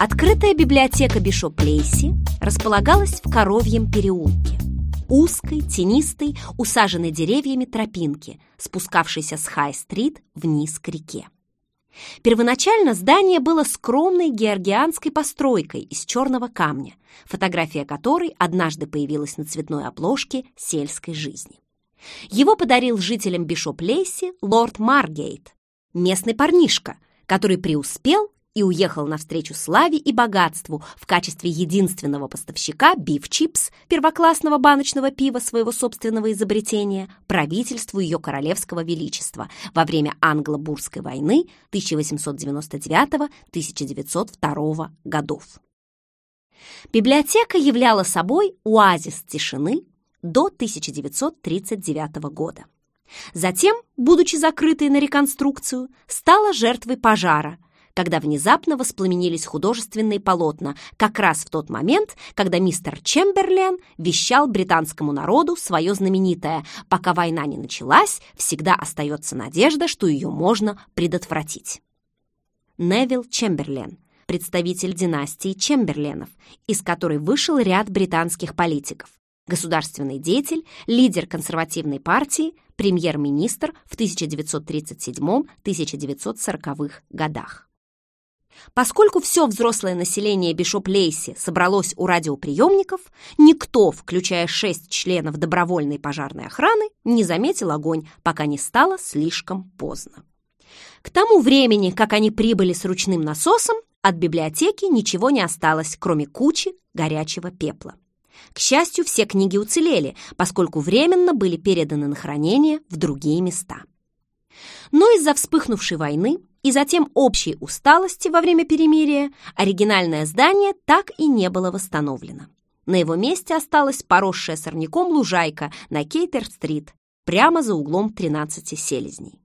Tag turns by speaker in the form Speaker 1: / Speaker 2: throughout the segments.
Speaker 1: Открытая библиотека Бишоп Лейси располагалась в Коровьем переулке. Узкой, тенистой, усаженной деревьями тропинки, спускавшейся с Хай-стрит вниз к реке. Первоначально здание было скромной георгианской постройкой из черного камня, фотография которой однажды появилась на цветной обложке сельской жизни. Его подарил жителям Бишоп-Лейси лорд Маргейт, местный парнишка, который преуспел и уехал навстречу славе и богатству в качестве единственного поставщика биф-чипс, первоклассного баночного пива своего собственного изобретения, правительству ее королевского величества во время Англо-Бурской войны 1899-1902 годов. Библиотека являла собой оазис тишины до 1939 года. Затем, будучи закрытой на реконструкцию, стала жертвой пожара – когда внезапно воспламенились художественные полотна, как раз в тот момент, когда мистер Чемберлен вещал британскому народу свое знаменитое «Пока война не началась, всегда остается надежда, что ее можно предотвратить». Невил Чемберлен, представитель династии Чемберленов, из которой вышел ряд британских политиков, государственный деятель, лидер консервативной партии, премьер-министр в 1937-1940 годах. Поскольку все взрослое население Бишоп-Лейси собралось у радиоприемников, никто, включая шесть членов добровольной пожарной охраны, не заметил огонь, пока не стало слишком поздно. К тому времени, как они прибыли с ручным насосом, от библиотеки ничего не осталось, кроме кучи горячего пепла. К счастью, все книги уцелели, поскольку временно были переданы на хранение в другие места. Но из-за вспыхнувшей войны и затем общей усталости во время перемирия оригинальное здание так и не было восстановлено. На его месте осталась поросшая сорняком лужайка на Кейтер-стрит, прямо за углом 13 селезней.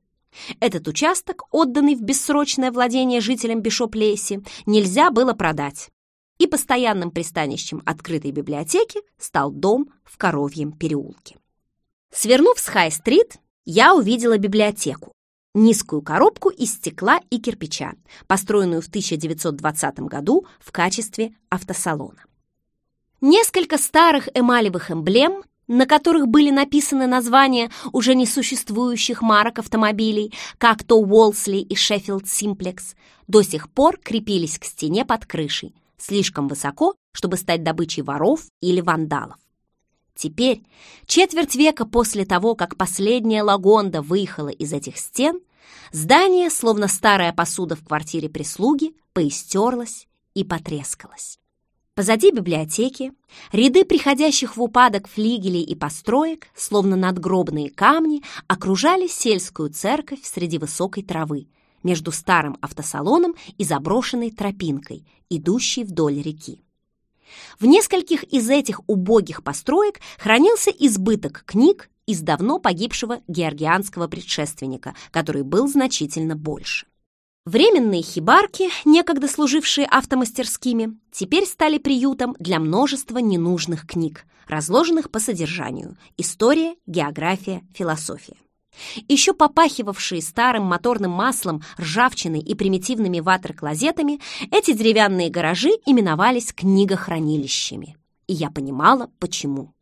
Speaker 1: Этот участок, отданный в бессрочное владение жителям Бишоп-Лейси, нельзя было продать. И постоянным пристанищем открытой библиотеки стал дом в Коровьем переулке. Свернув с Хай-стрит, я увидела библиотеку, низкую коробку из стекла и кирпича, построенную в 1920 году в качестве автосалона. Несколько старых эмалевых эмблем, на которых были написаны названия уже несуществующих марок автомобилей, как то Уолсли и Шеффилд Симплекс, до сих пор крепились к стене под крышей, слишком высоко, чтобы стать добычей воров или вандалов. Теперь, четверть века после того, как последняя Лагонда выехала из этих стен, здание, словно старая посуда в квартире прислуги, поистерлось и потрескалось. Позади библиотеки ряды приходящих в упадок флигелей и построек, словно надгробные камни, окружали сельскую церковь среди высокой травы, между старым автосалоном и заброшенной тропинкой, идущей вдоль реки. В нескольких из этих убогих построек хранился избыток книг из давно погибшего георгианского предшественника, который был значительно больше. Временные хибарки, некогда служившие автомастерскими, теперь стали приютом для множества ненужных книг, разложенных по содержанию – история, география, философия. Еще попахивавшие старым моторным маслом, ржавчиной и примитивными ватер-клозетами, эти деревянные гаражи именовались книгохранилищами. И я понимала, почему.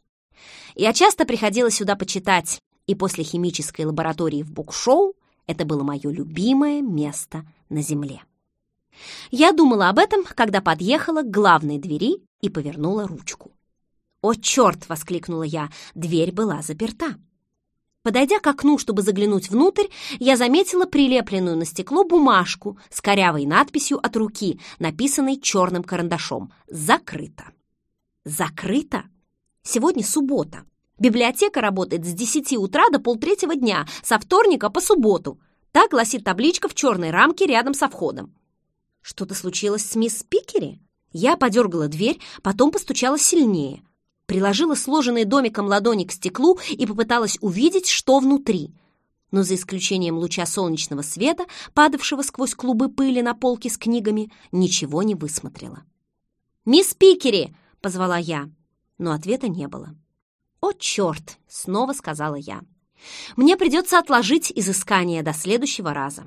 Speaker 1: Я часто приходила сюда почитать, и после химической лаборатории в букшоу это было мое любимое место на Земле. Я думала об этом, когда подъехала к главной двери и повернула ручку. «О, черт!» — воскликнула я. Дверь была заперта. Подойдя к окну, чтобы заглянуть внутрь, я заметила прилепленную на стекло бумажку с корявой надписью от руки, написанной черным карандашом «Закрыто». «Закрыто? Сегодня суббота. Библиотека работает с 10 утра до полтретьего дня, со вторника по субботу. Так гласит табличка в черной рамке рядом со входом. Что-то случилось с мисс Пикери? Я подергала дверь, потом постучала сильнее приложила сложенный домиком ладони к стеклу и попыталась увидеть, что внутри. Но за исключением луча солнечного света, падавшего сквозь клубы пыли на полке с книгами, ничего не высмотрела. «Мисс Пикери!» — позвала я, но ответа не было. «О, черт!» — снова сказала я. «Мне придется отложить изыскание до следующего раза».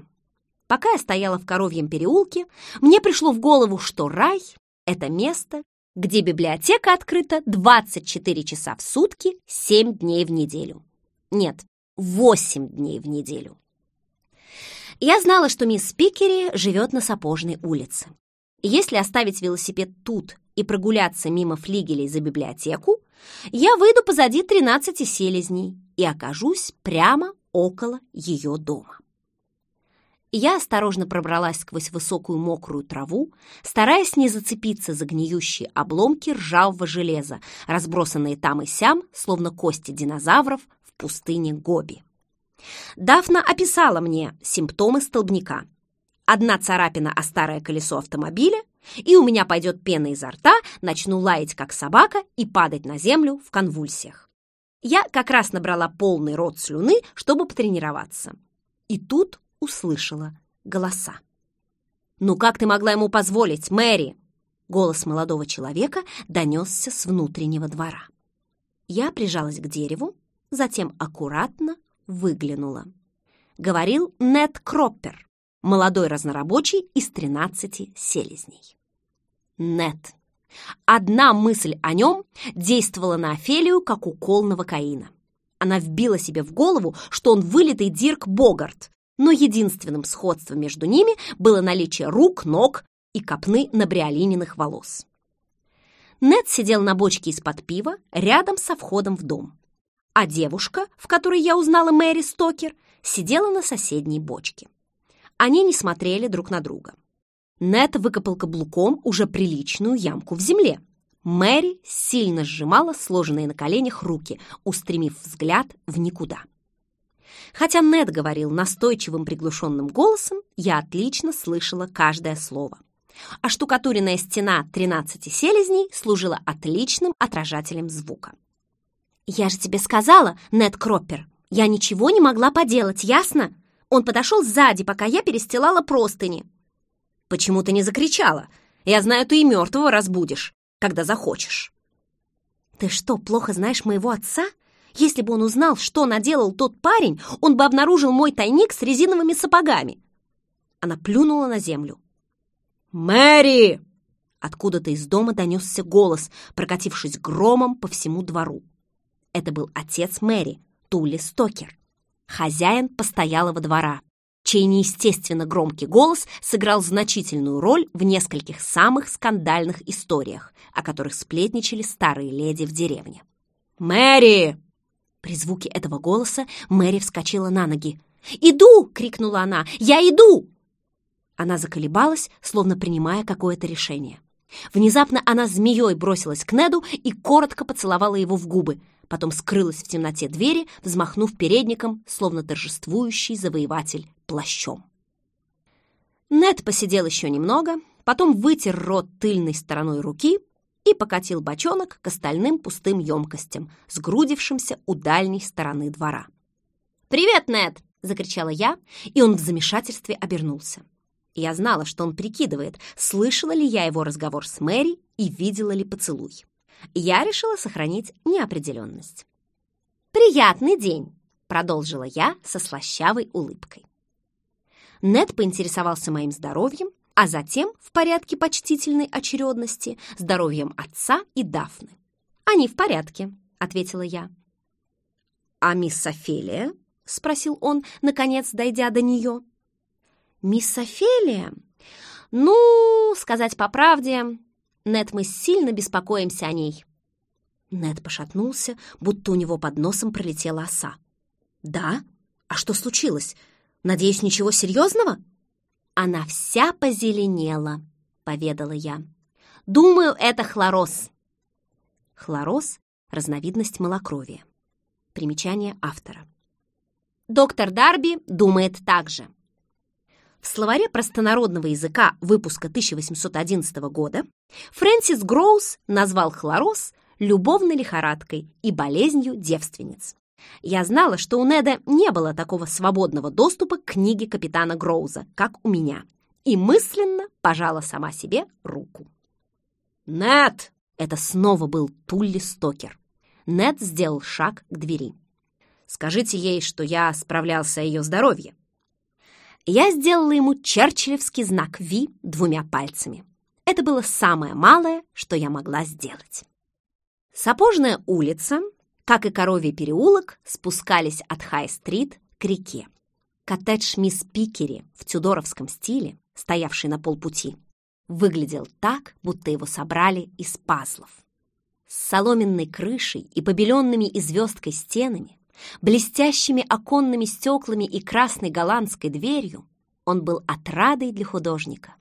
Speaker 1: Пока я стояла в Коровьем переулке, мне пришло в голову, что рай — это место, где библиотека открыта 24 часа в сутки, 7 дней в неделю. Нет, 8 дней в неделю. Я знала, что мисс Спикери живет на Сапожной улице. Если оставить велосипед тут и прогуляться мимо флигелей за библиотеку, я выйду позади 13 селезней и окажусь прямо около ее дома. Я осторожно пробралась сквозь высокую мокрую траву, стараясь не зацепиться за гниющие обломки ржавого железа, разбросанные там и сям, словно кости динозавров в пустыне Гоби. Дафна описала мне симптомы столбняка. Одна царапина о старое колесо автомобиля, и у меня пойдет пена изо рта, начну лаять, как собака, и падать на землю в конвульсиях. Я как раз набрала полный рот слюны, чтобы потренироваться. И тут услышала голоса. «Ну как ты могла ему позволить, Мэри?» Голос молодого человека донесся с внутреннего двора. Я прижалась к дереву, затем аккуратно выглянула. Говорил Нед Кроппер, молодой разнорабочий из 13 селезней. Нед. Одна мысль о нем действовала на Офелию, как укол новокаина. Она вбила себе в голову, что он вылитый Дирк Богарт, но единственным сходством между ними было наличие рук, ног и копны набриолининых волос. Нед сидел на бочке из-под пива рядом со входом в дом, а девушка, в которой я узнала Мэри Стокер, сидела на соседней бочке. Они не смотрели друг на друга. Нед выкопал каблуком уже приличную ямку в земле. Мэри сильно сжимала сложенные на коленях руки, устремив взгляд в никуда. Хотя Нед говорил настойчивым приглушенным голосом, я отлично слышала каждое слово. А штукатуренная стена 13 селезней служила отличным отражателем звука. «Я же тебе сказала, Нед Кроппер, я ничего не могла поделать, ясно? Он подошел сзади, пока я перестилала простыни». «Почему ты не закричала? Я знаю, ты и мертвого разбудишь, когда захочешь». «Ты что, плохо знаешь моего отца?» Если бы он узнал, что наделал тот парень, он бы обнаружил мой тайник с резиновыми сапогами. Она плюнула на землю. «Мэри!» Откуда-то из дома донесся голос, прокатившись громом по всему двору. Это был отец Мэри, Тули Стокер, хозяин постоялого двора, чей неестественно громкий голос сыграл значительную роль в нескольких самых скандальных историях, о которых сплетничали старые леди в деревне. «Мэри!» При звуке этого голоса Мэри вскочила на ноги. «Иду!» — крикнула она. «Я иду!» Она заколебалась, словно принимая какое-то решение. Внезапно она змеей бросилась к Неду и коротко поцеловала его в губы, потом скрылась в темноте двери, взмахнув передником, словно торжествующий завоеватель плащом. Нед посидел еще немного, потом вытер рот тыльной стороной руки и покатил бочонок к остальным пустым емкостям, сгрудившимся у дальней стороны двора. «Привет, Нед!» — закричала я, и он в замешательстве обернулся. Я знала, что он прикидывает, слышала ли я его разговор с Мэри и видела ли поцелуй. Я решила сохранить неопределенность. «Приятный день!» — продолжила я со слащавой улыбкой. Нед поинтересовался моим здоровьем, а затем, в порядке почтительной очередности, здоровьем отца и Дафны. «Они в порядке», — ответила я. «А мисс Офелия?» — спросил он, наконец дойдя до нее. «Мисс Офелия? Ну, сказать по правде, Нет, мы сильно беспокоимся о ней». Нет пошатнулся, будто у него под носом пролетела оса. «Да? А что случилось? Надеюсь, ничего серьезного?» «Она вся позеленела», — поведала я. «Думаю, это хлороз». Хлороз — разновидность малокровия. Примечание автора. Доктор Дарби думает так же. В словаре простонародного языка выпуска 1811 года Фрэнсис Гроус назвал хлороз любовной лихорадкой и болезнью девственниц. Я знала, что у Неда не было такого свободного доступа к книге капитана Гроуза, как у меня, и мысленно пожала сама себе руку. «Нед!» — это снова был Тулли Стокер. Нед сделал шаг к двери. «Скажите ей, что я справлялся о ее здоровье». Я сделала ему черчиллевский знак «Ви» двумя пальцами. Это было самое малое, что я могла сделать. Сапожная улица, как и Коровий переулок, спускались от Хай-стрит к реке. Коттедж мисс Пикери в тюдоровском стиле, стоявший на полпути, выглядел так, будто его собрали из пазлов. С соломенной крышей и побеленными и звездкой стенами, блестящими оконными стеклами и красной голландской дверью, он был отрадой для художника.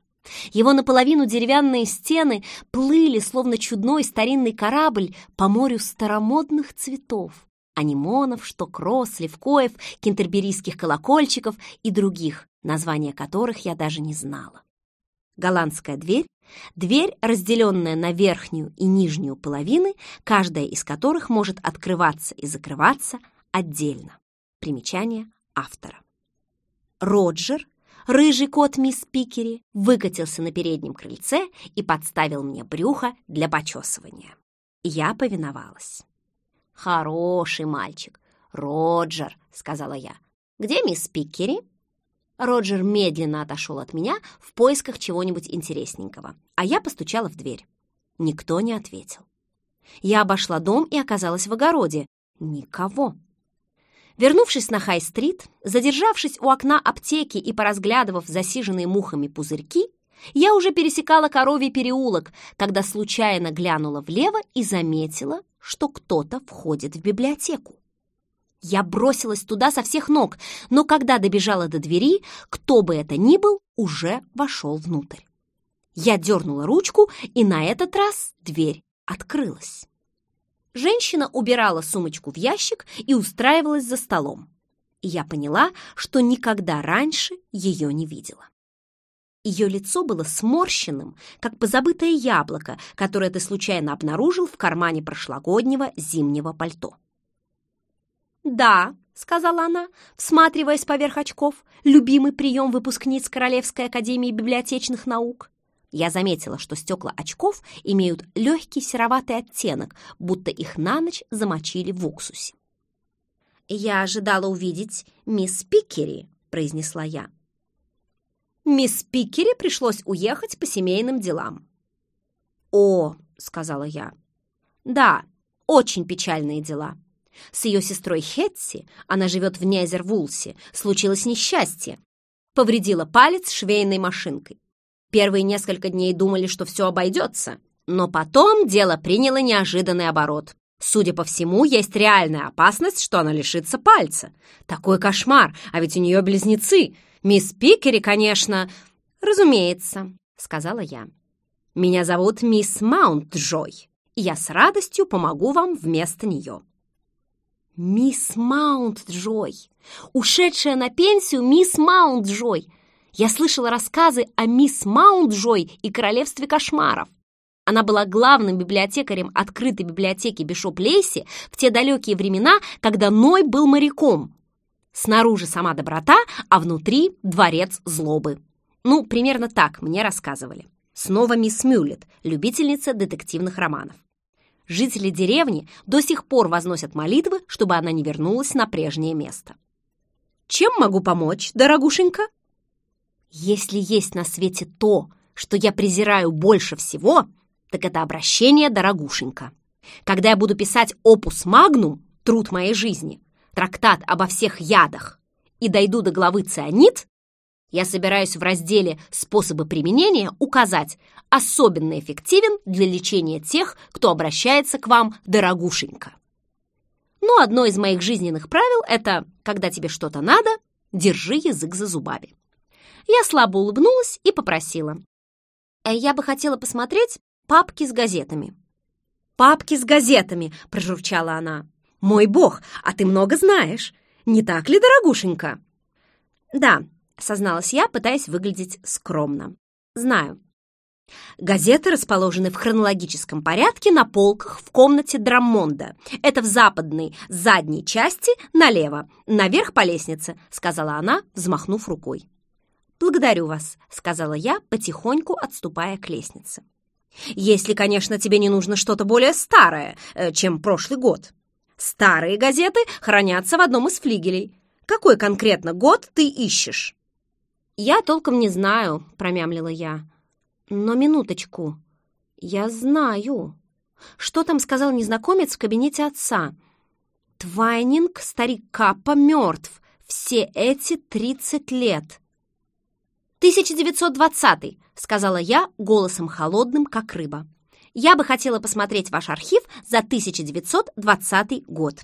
Speaker 1: Его наполовину деревянные стены плыли, словно чудной старинный корабль, по морю старомодных цветов, анимонов, штокроз, левкоев, кентерберийских колокольчиков и других, названия которых я даже не знала. Голландская дверь — дверь, разделенная на верхнюю и нижнюю половины, каждая из которых может открываться и закрываться отдельно. Примечание автора. Роджер рыжий кот мисс Пикери выкатился на переднем крыльце и подставил мне брюхо для почесывания. Я повиновалась. «Хороший мальчик, Роджер», — сказала я. «Где мисс Пикери?» Роджер медленно отошел от меня в поисках чего-нибудь интересненького, а я постучала в дверь. Никто не ответил. Я обошла дом и оказалась в огороде. Никого. Вернувшись на Хай-стрит, задержавшись у окна аптеки и поразглядывав засиженные мухами пузырьки, я уже пересекала коровий переулок, когда случайно глянула влево и заметила, что кто-то входит в библиотеку. Я бросилась туда со всех ног, но когда добежала до двери, кто бы это ни был, уже вошел внутрь. Я дернула ручку, и на этот раз дверь открылась. Женщина убирала сумочку в ящик и устраивалась за столом. И я поняла, что никогда раньше ее не видела. Ее лицо было сморщенным, как позабытое яблоко, которое ты случайно обнаружил в кармане прошлогоднего зимнего пальто. «Да», — сказала она, всматриваясь поверх очков, любимый прием выпускниц Королевской академии библиотечных наук. Я заметила, что стекла очков имеют легкий сероватый оттенок, будто их на ночь замочили в уксусе. «Я ожидала увидеть мисс Пикери», — произнесла я. «Мисс Пикери пришлось уехать по семейным делам». «О», — сказала я, — «да, очень печальные дела. С ее сестрой Хетси, она живет в Незервулсе, случилось несчастье. Повредила палец швейной машинкой. Первые несколько дней думали, что все обойдется, но потом дело приняло неожиданный оборот. Судя по всему, есть реальная опасность, что она лишится пальца. Такой кошмар, а ведь у нее близнецы. Мисс Пикери, конечно... Разумеется, сказала я. Меня зовут мисс Маунт-Джой, и я с радостью помогу вам вместо нее. Мисс Маунт-Джой! Ушедшая на пенсию мисс Маунт-Джой! Я слышала рассказы о мисс Маунджой и королевстве кошмаров. Она была главным библиотекарем открытой библиотеки Бишоп Лейси в те далекие времена, когда Ной был моряком. Снаружи сама доброта, а внутри дворец злобы. Ну, примерно так мне рассказывали. Снова мисс Мюллет, любительница детективных романов. Жители деревни до сих пор возносят молитвы, чтобы она не вернулась на прежнее место. «Чем могу помочь, дорогушенька?» Если есть на свете то, что я презираю больше всего, так это обращение «дорогушенька». Когда я буду писать «Опус Магнум», труд моей жизни, трактат обо всех ядах, и дойду до главы «Цианид», я собираюсь в разделе «Способы применения» указать «Особенно эффективен для лечения тех, кто обращается к вам дорогушенько». Но одно из моих жизненных правил – это, когда тебе что-то надо, держи язык за зубами. Я слабо улыбнулась и попросила. «Э, «Я бы хотела посмотреть папки с газетами». «Папки с газетами!» — прожурчала она. «Мой бог, а ты много знаешь! Не так ли, дорогушенька?» «Да», — созналась я, пытаясь выглядеть скромно. «Знаю». Газеты расположены в хронологическом порядке на полках в комнате Драммонда. Это в западной задней части налево, наверх по лестнице, сказала она, взмахнув рукой. «Благодарю вас», — сказала я, потихоньку отступая к лестнице. «Если, конечно, тебе не нужно что-то более старое, э, чем прошлый год. Старые газеты хранятся в одном из флигелей. Какой конкретно год ты ищешь?» «Я толком не знаю», — промямлила я. «Но минуточку. Я знаю. Что там сказал незнакомец в кабинете отца? Твайнинг, старик Каппа, мертв. Все эти тридцать лет». «1920-й», — сказала я голосом холодным, как рыба. «Я бы хотела посмотреть ваш архив за 1920 год».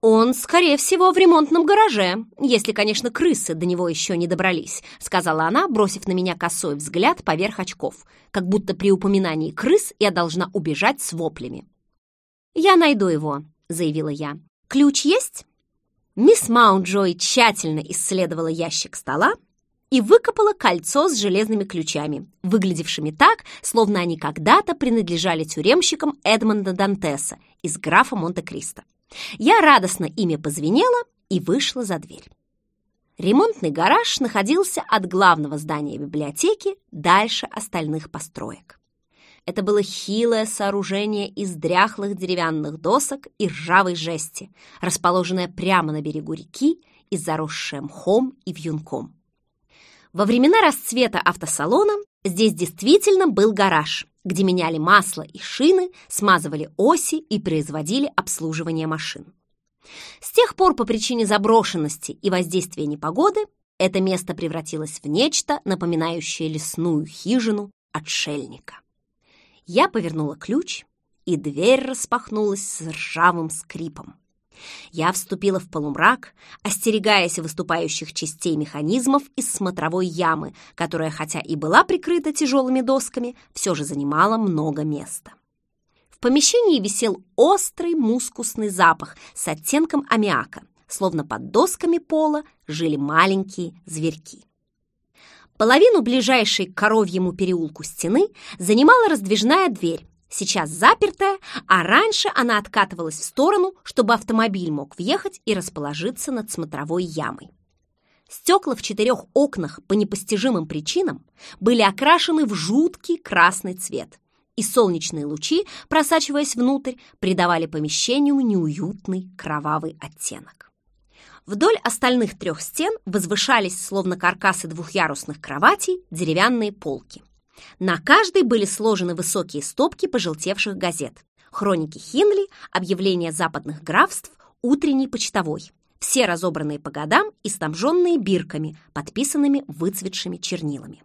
Speaker 1: «Он, скорее всего, в ремонтном гараже, если, конечно, крысы до него еще не добрались», сказала она, бросив на меня косой взгляд поверх очков, как будто при упоминании крыс я должна убежать с воплями. «Я найду его», — заявила я. «Ключ есть?» Мисс Маунджой тщательно исследовала ящик стола и выкопала кольцо с железными ключами, выглядевшими так, словно они когда-то принадлежали тюремщикам Эдмонда Дантеса из графа Монте-Кристо. Я радостно ими позвенела и вышла за дверь. Ремонтный гараж находился от главного здания библиотеки дальше остальных построек. Это было хилое сооружение из дряхлых деревянных досок и ржавой жести, расположенное прямо на берегу реки и заросшее мхом и вьюнком. Во времена расцвета автосалона здесь действительно был гараж, где меняли масло и шины, смазывали оси и производили обслуживание машин. С тех пор по причине заброшенности и воздействия непогоды это место превратилось в нечто, напоминающее лесную хижину отшельника. Я повернула ключ, и дверь распахнулась с ржавым скрипом. Я вступила в полумрак, остерегаясь выступающих частей механизмов из смотровой ямы, которая, хотя и была прикрыта тяжелыми досками, все же занимала много места. В помещении висел острый мускусный запах с оттенком аммиака, словно под досками пола жили маленькие зверьки. Половину ближайшей к коровьему переулку стены занимала раздвижная дверь, сейчас запертая, а раньше она откатывалась в сторону, чтобы автомобиль мог въехать и расположиться над смотровой ямой. Стекла в четырех окнах по непостижимым причинам были окрашены в жуткий красный цвет, и солнечные лучи, просачиваясь внутрь, придавали помещению неуютный кровавый оттенок. Вдоль остальных трех стен возвышались, словно каркасы двухъярусных кроватей, деревянные полки. На каждой были сложены высокие стопки пожелтевших газет. Хроники Хинли, объявления западных графств, утренний почтовой. Все разобранные по годам и снабженные бирками, подписанными выцветшими чернилами.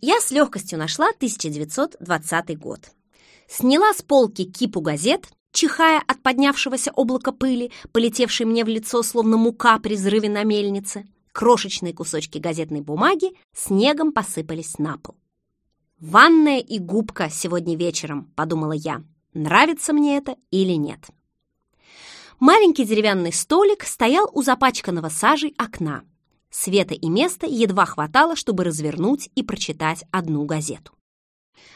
Speaker 1: Я с легкостью нашла 1920 год. Сняла с полки кипу газет, чихая от поднявшегося облака пыли, полетевшей мне в лицо, словно мука при взрыве на мельнице. Крошечные кусочки газетной бумаги снегом посыпались на пол. «Ванная и губка сегодня вечером», — подумала я. «Нравится мне это или нет?» Маленький деревянный столик стоял у запачканного сажей окна. Света и места едва хватало, чтобы развернуть и прочитать одну газету.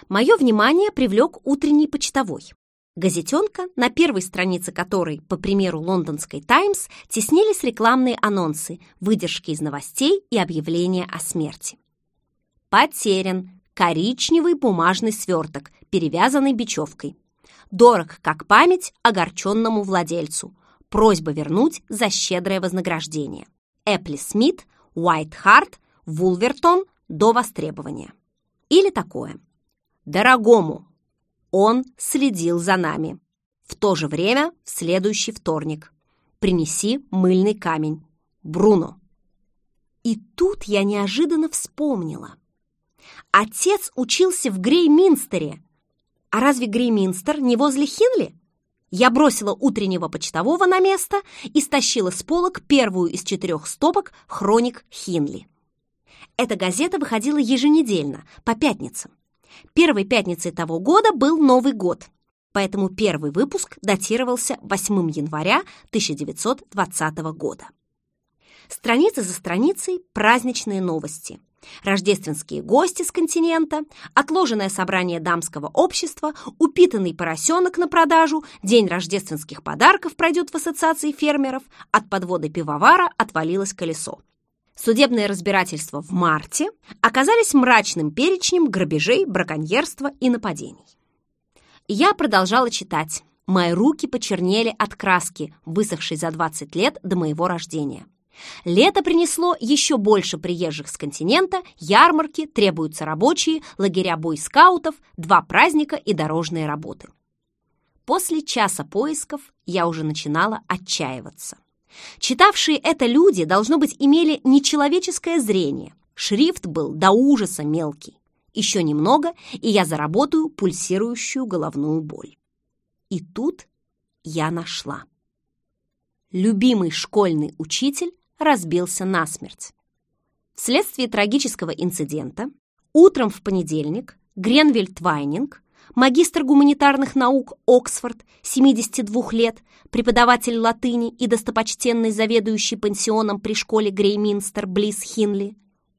Speaker 1: Мое внимание привлек утренний почтовой. Газетенка, на первой странице которой, по примеру лондонской «Таймс», теснились рекламные анонсы, выдержки из новостей и объявления о смерти. «Потерян коричневый бумажный сверток, перевязанный бечевкой. Дорог, как память, огорченному владельцу. Просьба вернуть за щедрое вознаграждение. Эпли Смит, Уайт Харт, Вулвертон до востребования. Или такое. Дорогому, он следил за нами. В то же время в следующий вторник. Принеси мыльный камень. Бруно. И тут я неожиданно вспомнила. Отец учился в Грейминстере. А разве Грейминстер не возле Хинли? Я бросила утреннего почтового на место и стащила с полок первую из четырех стопок «Хроник Хинли». Эта газета выходила еженедельно, по пятницам. Первой пятницей того года был Новый год, поэтому первый выпуск датировался 8 января 1920 года. Страница за страницей праздничные новости – Рождественские гости с континента, отложенное собрание дамского общества, упитанный поросенок на продажу, день рождественских подарков пройдет в ассоциации фермеров, от подвода пивовара отвалилось колесо. Судебное разбирательство в марте оказались мрачным перечнем грабежей, браконьерства и нападений. Я продолжала читать. Мои руки почернели от краски, высохшей за 20 лет до моего рождения. Лето принесло еще больше приезжих с континента, ярмарки, требуются рабочие, лагеря бойскаутов, два праздника и дорожные работы. После часа поисков я уже начинала отчаиваться. Читавшие это люди, должно быть, имели нечеловеческое зрение. Шрифт был до ужаса мелкий. Еще немного, и я заработаю пульсирующую головную боль. И тут я нашла. Любимый школьный учитель разбился насмерть. Вследствие трагического инцидента утром в понедельник Гренвиль Твайнинг, магистр гуманитарных наук Оксфорд, 72 лет, преподаватель латыни и достопочтенный заведующий пансионом при школе Грейминстер близ Хинли,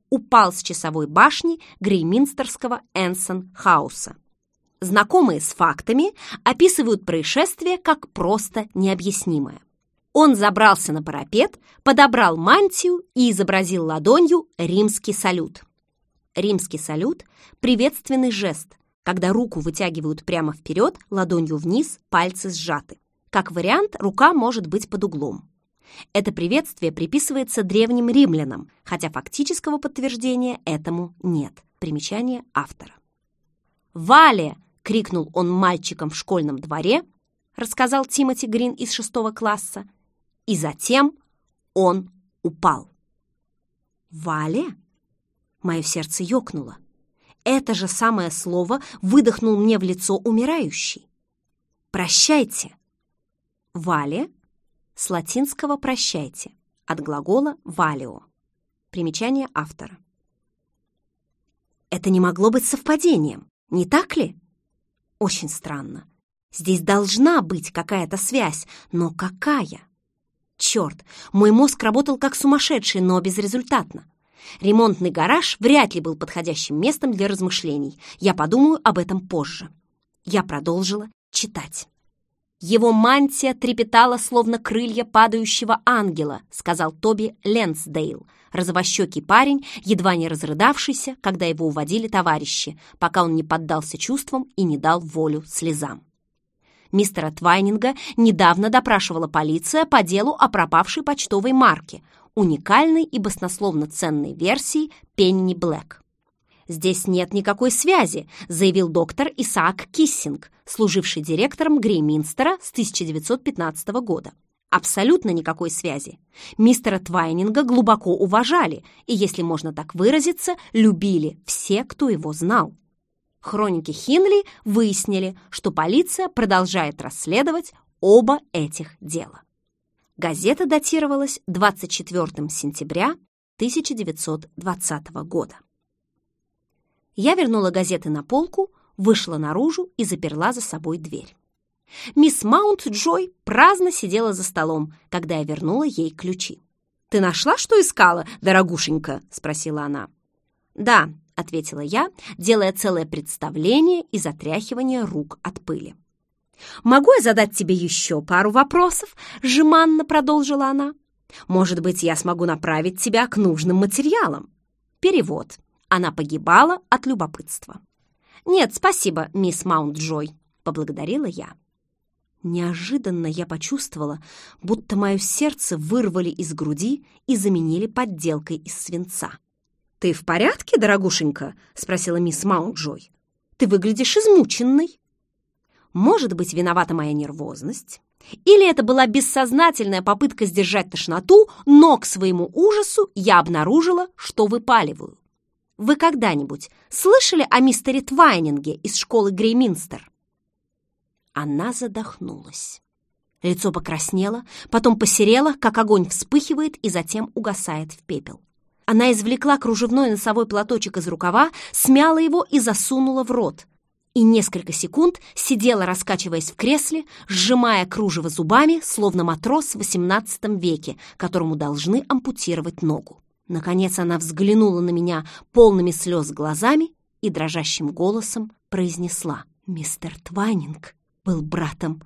Speaker 1: упал с часовой башни Грейминстерского Энсон-хауса. Знакомые с фактами описывают происшествие как просто необъяснимое. Он забрался на парапет, подобрал мантию и изобразил ладонью римский салют. Римский салют – приветственный жест, когда руку вытягивают прямо вперед, ладонью вниз, пальцы сжаты. Как вариант, рука может быть под углом. Это приветствие приписывается древним римлянам, хотя фактического подтверждения этому нет. Примечание автора. «Вале!» — крикнул он мальчикам в школьном дворе, рассказал Тимоти Грин из шестого класса, и затем он упал. «Вале?» Мое сердце ёкнуло. Это же самое слово выдохнул мне в лицо умирающий. «Прощайте!» «Вале» с латинского «прощайте» от глагола «валио». Примечание автора. Это не могло быть совпадением, не так ли? Очень странно. Здесь должна быть какая-то связь, но какая? Черт, мой мозг работал как сумасшедший, но безрезультатно. Ремонтный гараж вряд ли был подходящим местом для размышлений. Я подумаю об этом позже. Я продолжила читать. «Его мантия трепетала, словно крылья падающего ангела», сказал Тоби Ленсдейл, розовощекий парень, едва не разрыдавшийся, когда его уводили товарищи, пока он не поддался чувствам и не дал волю слезам. Мистера Твайнинга недавно допрашивала полиция по делу о пропавшей почтовой марке, уникальной и баснословно ценной версии Пенни Блэк. «Здесь нет никакой связи», заявил доктор Исаак Киссинг, служивший директором Грейминстера с 1915 года. Абсолютно никакой связи. Мистера Твайнинга глубоко уважали и, если можно так выразиться, любили все, кто его знал. Хроники Хинли выяснили, что полиция продолжает расследовать оба этих дела. Газета датировалась 24 сентября 1920 года. Я вернула газеты на полку, вышла наружу и заперла за собой дверь. Мисс Маунт-Джой праздно сидела за столом, когда я вернула ей ключи. «Ты нашла, что искала, дорогушенька?» — спросила она. «Да, — ответила я, делая целое представление и затряхивание рук от пыли. «Могу я задать тебе еще пару вопросов?» — жеманно продолжила она. «Может быть, я смогу направить тебя к нужным материалам?» Перевод. Она погибала от любопытства. «Нет, спасибо, мисс Маунт-Джой», — поблагодарила я. Неожиданно я почувствовала, будто мое сердце вырвали из груди и заменили подделкой из свинца. «Ты в порядке, дорогушенька?» — спросила мисс Маунт-Джой. «Ты выглядишь измученной». Может быть, виновата моя нервозность? Или это была бессознательная попытка сдержать тошноту, но к своему ужасу я обнаружила, что выпаливаю. Вы когда-нибудь слышали о мистере Твайнинге из школы Грейминстер? Она задохнулась. Лицо покраснело, потом посерело, как огонь вспыхивает и затем угасает в пепел. Она извлекла кружевной носовой платочек из рукава, смяла его и засунула в рот. И несколько секунд сидела, раскачиваясь в кресле, сжимая кружево зубами, словно матрос в XVIII веке, которому должны ампутировать ногу. Наконец она взглянула на меня полными слез глазами и дрожащим голосом произнесла. «Мистер Твайнинг был братом